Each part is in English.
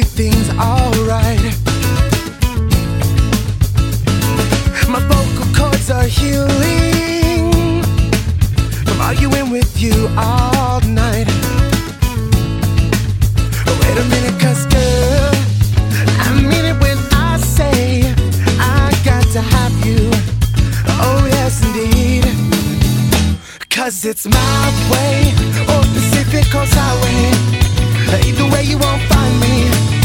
alright. My vocal cords are healing from arguing with you all night. Wait a minute, cause girl, I mean it when I say I got to have you. Oh, yes, indeed. Cause it's my way or Pacific Coast Highway. Either way, you won't find me,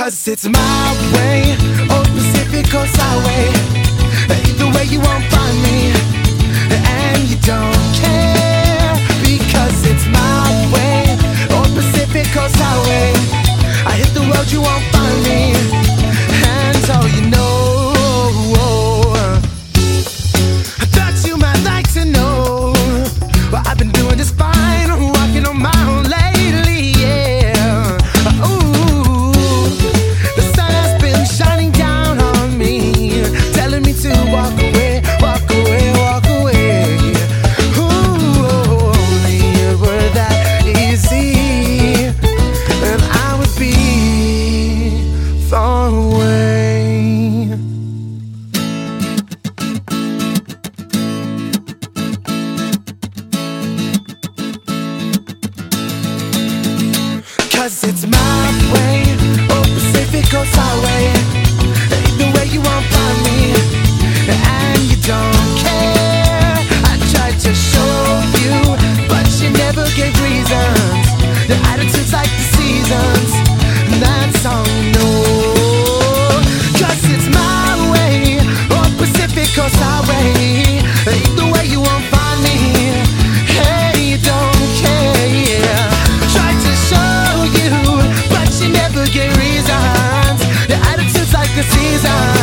Cause it's my way or Pacific Coast Highway. Either way, you won't find me, far away. Cause it's my way or Pacific Coast Highway. Either way, you won't find me, and you don't care. I tried to show you, but you never gave reasons. Your attitude's like the seasons, and that's all you never gave reasons. Your attitude's like the seasons.